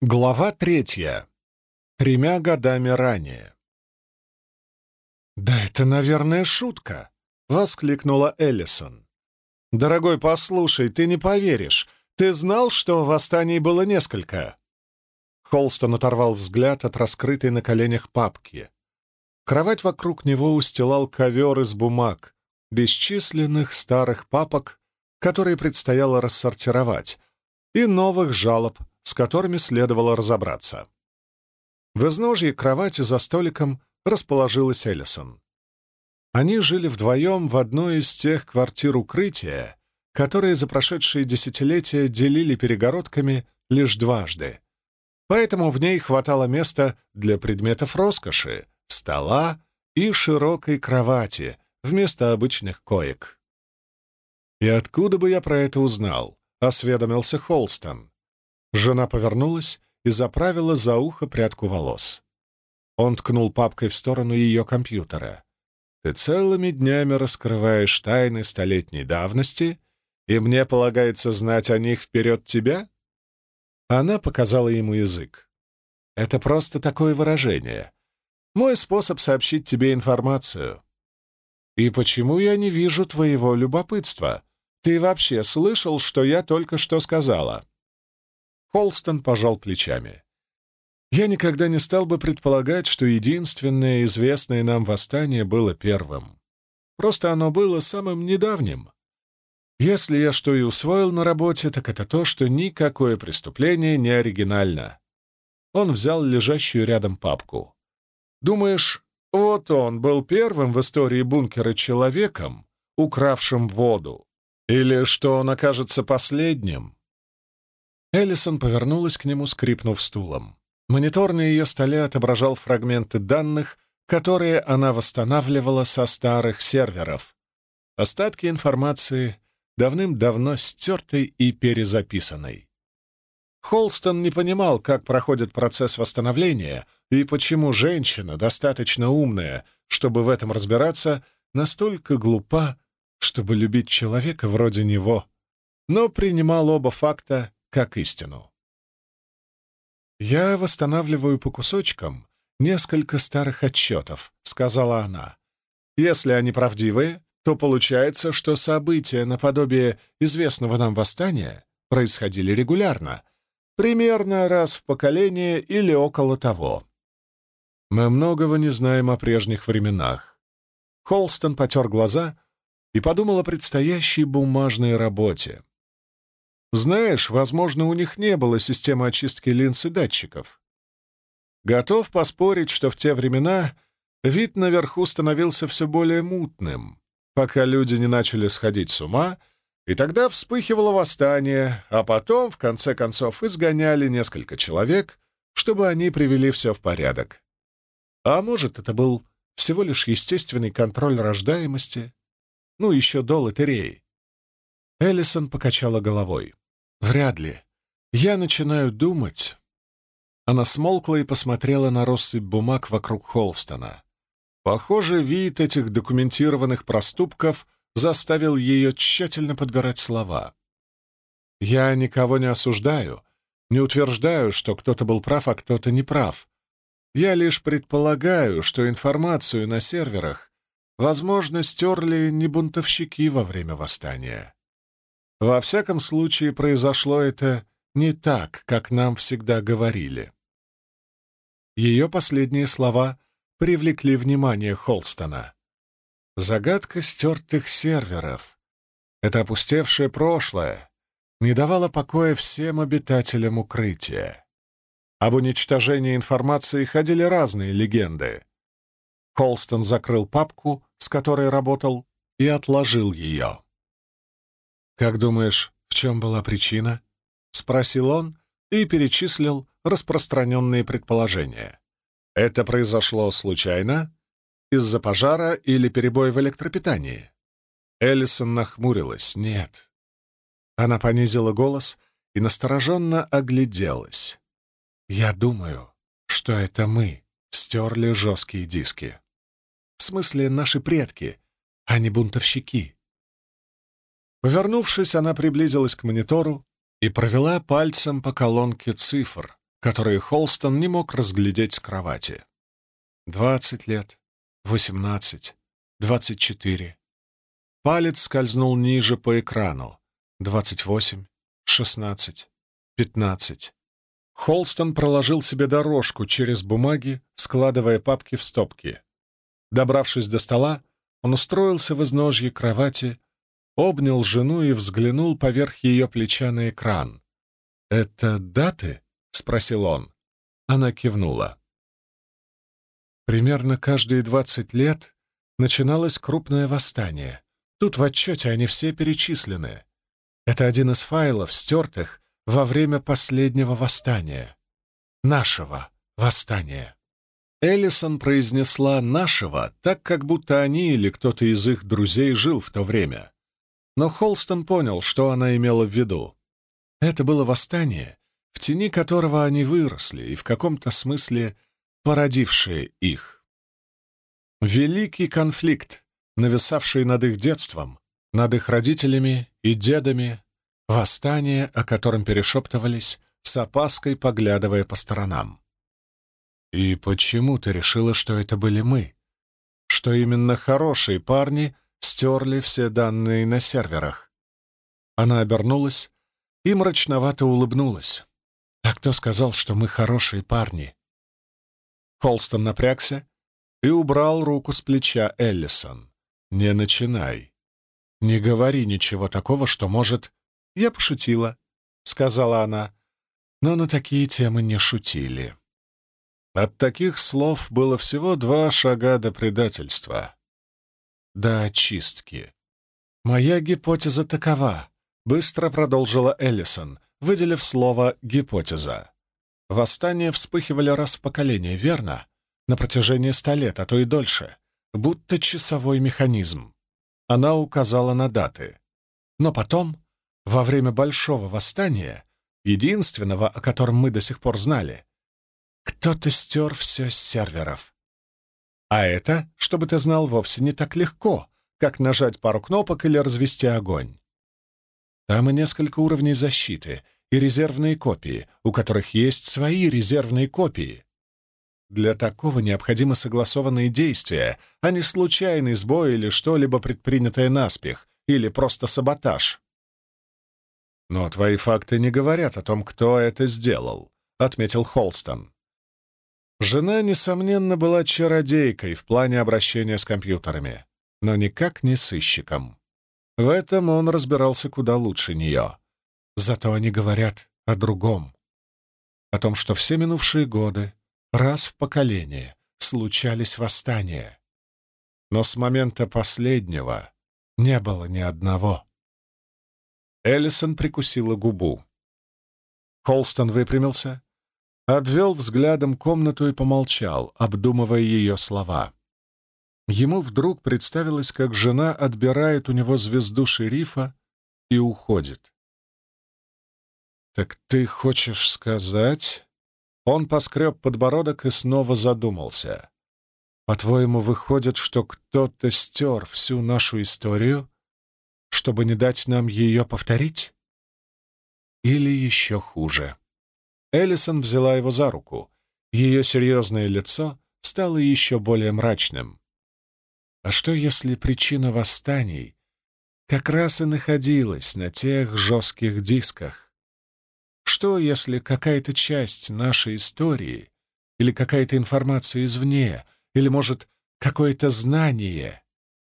Глава третья. Тремя годами ранее. «Да это, наверное, шутка!» — воскликнула Эллисон. «Дорогой, послушай, ты не поверишь. Ты знал, что восстаний было несколько?» Холстон оторвал взгляд от раскрытой на коленях папки. Кровать вокруг него устилал ковер из бумаг, бесчисленных старых папок, которые предстояло рассортировать, и новых жалоб, которыми следовало разобраться. В изножье кровати за столиком расположилась Эллисон. Они жили вдвоем в одной из тех квартир укрытия, которые за прошедшие десятилетия делили перегородками лишь дважды. Поэтому в ней хватало места для предметов роскоши, стола и широкой кровати вместо обычных коек. «И откуда бы я про это узнал?» — осведомился Холстон. Жена повернулась и заправила за ухо прядку волос. Он ткнул папкой в сторону ее компьютера. «Ты целыми днями раскрываешь тайны столетней давности, и мне полагается знать о них вперед тебя?» Она показала ему язык. «Это просто такое выражение. Мой способ сообщить тебе информацию. И почему я не вижу твоего любопытства? Ты вообще слышал, что я только что сказала?» Холстон пожал плечами. «Я никогда не стал бы предполагать, что единственное известное нам восстание было первым. Просто оно было самым недавним. Если я что и усвоил на работе, так это то, что никакое преступление не оригинально». Он взял лежащую рядом папку. «Думаешь, вот он был первым в истории бункера человеком, укравшим воду? Или что он окажется последним?» Эллисон повернулась к нему, скрипнув стулом. Монитор на ее столе отображал фрагменты данных, которые она восстанавливала со старых серверов. Остатки информации давным-давно стертой и перезаписанной. Холстон не понимал, как проходит процесс восстановления и почему женщина, достаточно умная, чтобы в этом разбираться, настолько глупа, чтобы любить человека вроде него, но принимал оба факта как истину. «Я восстанавливаю по кусочкам несколько старых отчетов», — сказала она. «Если они правдивые, то получается, что события наподобие известного нам восстания происходили регулярно, примерно раз в поколение или около того. Мы многого не знаем о прежних временах. Холстон потер глаза и подумал о предстоящей бумажной работе. Знаешь, возможно, у них не было системы очистки линз и датчиков. Готов поспорить, что в те времена вид наверху становился все более мутным, пока люди не начали сходить с ума, и тогда вспыхивало восстание, а потом, в конце концов, изгоняли несколько человек, чтобы они привели все в порядок. А может, это был всего лишь естественный контроль рождаемости? Ну, еще до лотереи. Эллисон покачала головой. «Вряд ли. Я начинаю думать...» Она смолкла и посмотрела на россыпь бумаг вокруг Холстона. Похоже, вид этих документированных проступков заставил ее тщательно подбирать слова. «Я никого не осуждаю, не утверждаю, что кто-то был прав, а кто-то не прав. Я лишь предполагаю, что информацию на серверах, возможно, стерли не бунтовщики во время восстания. Во всяком случае, произошло это не так, как нам всегда говорили. Ее последние слова привлекли внимание Холстона. Загадка стертых серверов, это опустевшее прошлое, не давало покоя всем обитателям укрытия. Об уничтожении информации ходили разные легенды. Холстон закрыл папку, с которой работал, и отложил ее. «Как думаешь, в чем была причина?» — спросил он и перечислил распространенные предположения. «Это произошло случайно? Из-за пожара или перебоя в электропитании?» Эллисон нахмурилась. «Нет». Она понизила голос и настороженно огляделась. «Я думаю, что это мы стерли жесткие диски. В смысле, наши предки, а не бунтовщики. Повернувшись, она приблизилась к монитору и провела пальцем по колонке цифр, которые Холстон не мог разглядеть с кровати. Двадцать лет, восемнадцать, двадцать четыре. Палец скользнул ниже по экрану. Двадцать восемь, шестнадцать, пятнадцать. Холстон проложил себе дорожку через бумаги, складывая папки в стопки. Добравшись до стола, он устроился в изножье кровати, обнял жену и взглянул поверх ее плеча на экран. «Это даты?» — спросил он. Она кивнула. Примерно каждые двадцать лет начиналось крупное восстание. Тут в отчете они все перечислены. Это один из файлов, стертых во время последнего восстания. Нашего восстания. Эллисон произнесла «нашего», так как будто они или кто-то из их друзей жил в то время. Но Холстон понял, что она имела в виду. Это было восстание, в тени которого они выросли и в каком-то смысле породившее их. Великий конфликт, нависавший над их детством, над их родителями и дедами, восстание, о котором перешептывались, с опаской поглядывая по сторонам. «И почему ты решила, что это были мы? Что именно хорошие парни стерли все данные на серверах?» Она обернулась и мрачновато улыбнулась. «А кто сказал, что мы хорошие парни?» Холстон напрягся и убрал руку с плеча Эллисон. «Не начинай. Не говори ничего такого, что может...» «Я пошутила», — сказала она. Но на такие темы не шутили. От таких слов было всего два шага до предательства. До очистки. «Моя гипотеза такова», — быстро продолжила Эллисон, выделив слово «гипотеза». Восстания вспыхивали раз в поколение, верно? На протяжении ста лет, а то и дольше. Будто часовой механизм. Она указала на даты. Но потом, во время Большого Восстания, единственного, о котором мы до сих пор знали, кто-то стер все с серверов. А это, чтобы ты знал, вовсе не так легко, как нажать пару кнопок или развести огонь. Там и несколько уровней защиты, и резервные копии, у которых есть свои резервные копии. Для такого необходимы согласованные действия, а не случайный сбой или что-либо предпринятое наспех, или просто саботаж. «Но твои факты не говорят о том, кто это сделал», — отметил Холстон. Жена, несомненно, была чародейкой в плане обращения с компьютерами, но никак не сыщиком. В этом он разбирался куда лучше нее. Зато они говорят о другом. О том, что все минувшие годы, раз в поколение, случались восстания. Но с момента последнего не было ни одного. Эллисон прикусила губу. Холстон выпрямился обвел взглядом комнату и помолчал, обдумывая ее слова. Ему вдруг представилось, как жена отбирает у него звезду шерифа и уходит. «Так ты хочешь сказать...» Он поскреб подбородок и снова задумался. «По-твоему, выходит, что кто-то стер всю нашу историю, чтобы не дать нам ее повторить? Или еще хуже?» Эллисон взяла его за руку. Ее серьезное лицо стало еще более мрачным. А что, если причина восстаний как раз и находилась на тех жестких дисках? Что, если какая-то часть нашей истории или какая-то информация извне, или, может, какое-то знание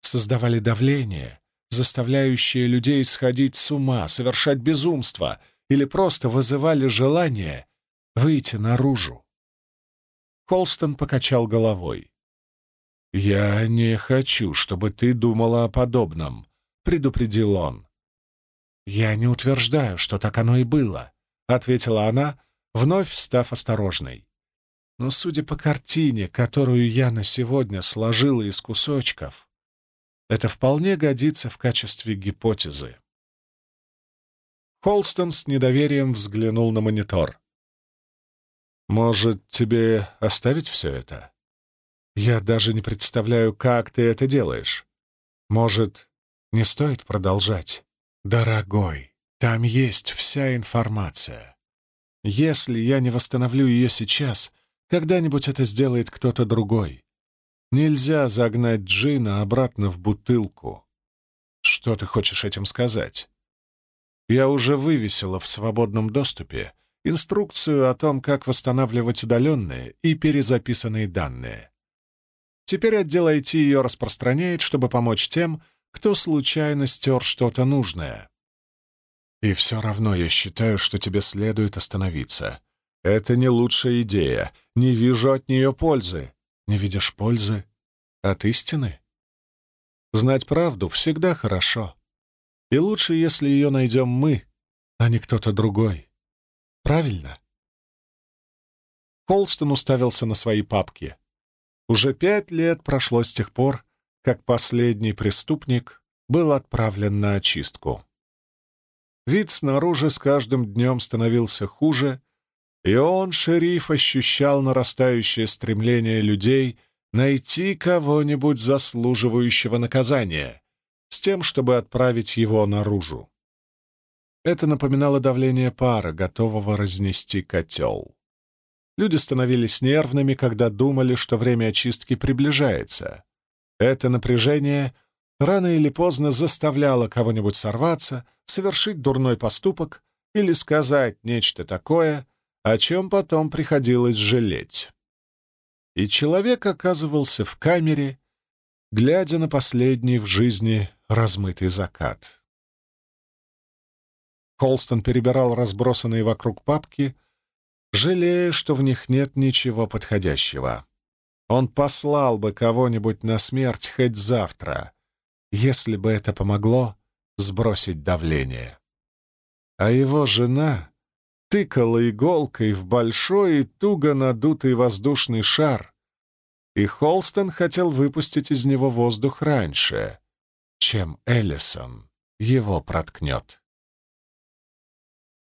создавали давление, заставляющее людей сходить с ума, совершать безумство — или просто вызывали желание выйти наружу. Холстон покачал головой. «Я не хочу, чтобы ты думала о подобном», — предупредил он. «Я не утверждаю, что так оно и было», — ответила она, вновь став осторожной. «Но судя по картине, которую я на сегодня сложила из кусочков, это вполне годится в качестве гипотезы». Холстон с недоверием взглянул на монитор. «Может, тебе оставить все это? Я даже не представляю, как ты это делаешь. Может, не стоит продолжать? Дорогой, там есть вся информация. Если я не восстановлю ее сейчас, когда-нибудь это сделает кто-то другой. Нельзя загнать джина обратно в бутылку. Что ты хочешь этим сказать? Я уже вывесила в свободном доступе инструкцию о том, как восстанавливать удаленные и перезаписанные данные. Теперь отдел IT ее распространяет, чтобы помочь тем, кто случайно стер что-то нужное. И все равно я считаю, что тебе следует остановиться. Это не лучшая идея. Не вижу от нее пользы. Не видишь пользы от истины? Знать правду всегда хорошо. И лучше, если ее найдем мы, а не кто-то другой. Правильно? Холстон уставился на свои папки. Уже пять лет прошло с тех пор, как последний преступник был отправлен на очистку. Вид снаружи с каждым днем становился хуже, и он, шериф, ощущал нарастающее стремление людей найти кого-нибудь заслуживающего наказания, с тем, чтобы отправить его наружу. Это напоминало давление пара, готового разнести котел. Люди становились нервными, когда думали, что время очистки приближается. Это напряжение рано или поздно заставляло кого-нибудь сорваться, совершить дурной поступок или сказать нечто такое, о чем потом приходилось жалеть. И человек оказывался в камере, глядя на последний в жизни размытый закат. Холстон перебирал разбросанные вокруг папки, жалея, что в них нет ничего подходящего. Он послал бы кого-нибудь на смерть хоть завтра, если бы это помогло сбросить давление. А его жена тыкала иголкой в большой и туго надутый воздушный шар, и Холстон хотел выпустить из него воздух раньше, чем Эллисон его проткнет.